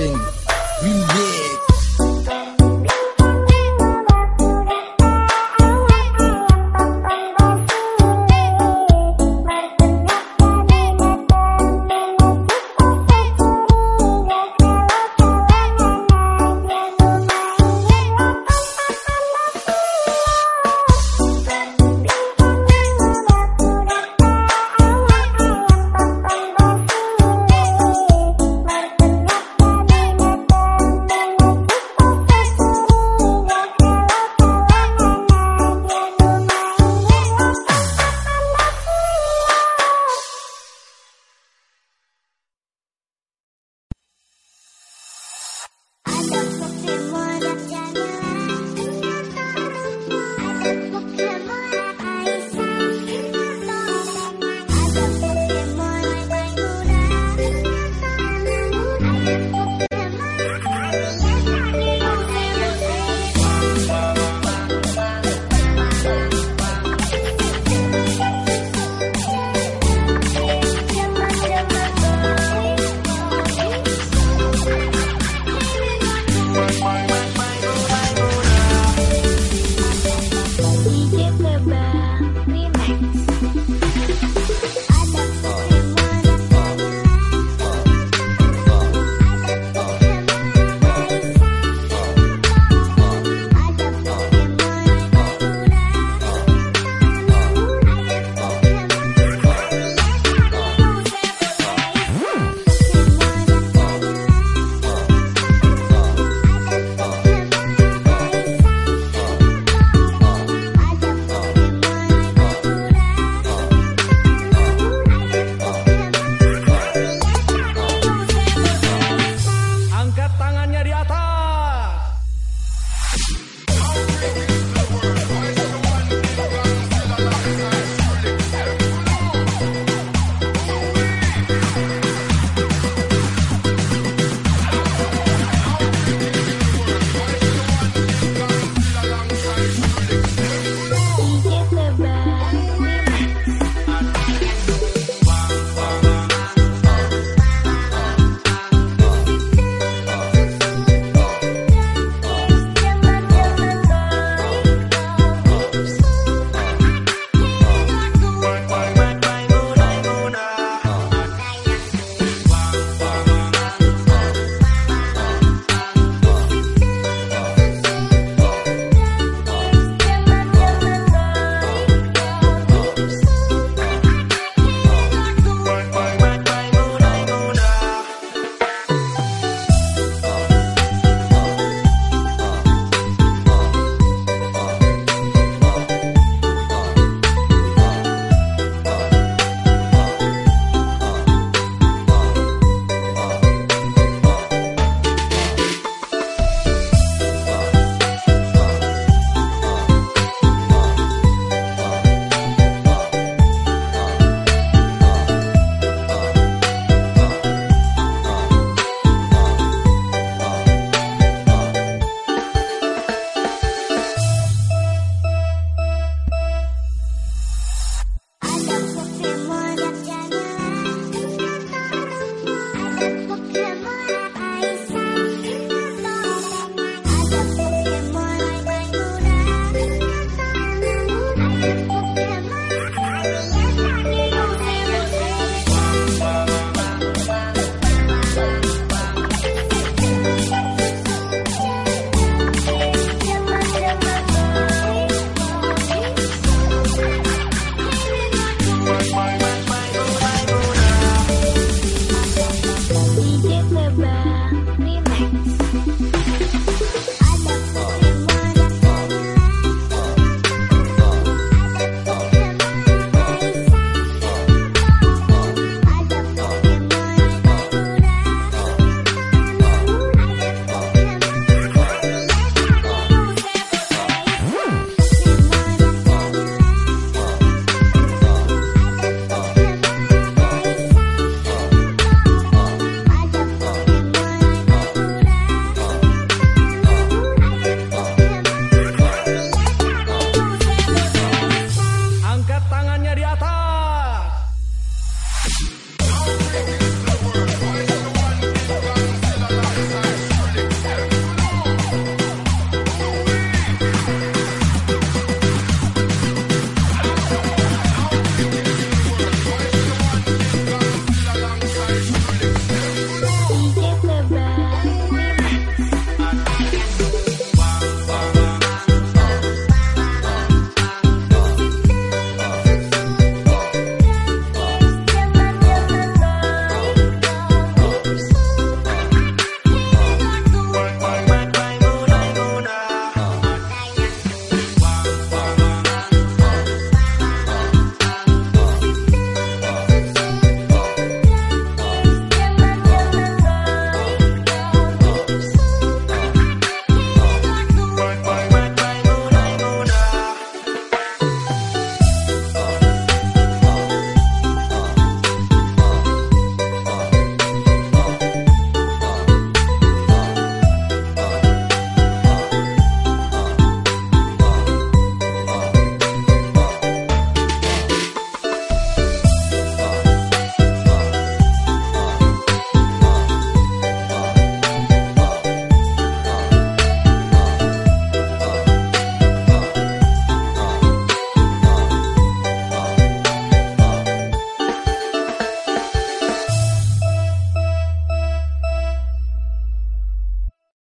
Topeng